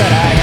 será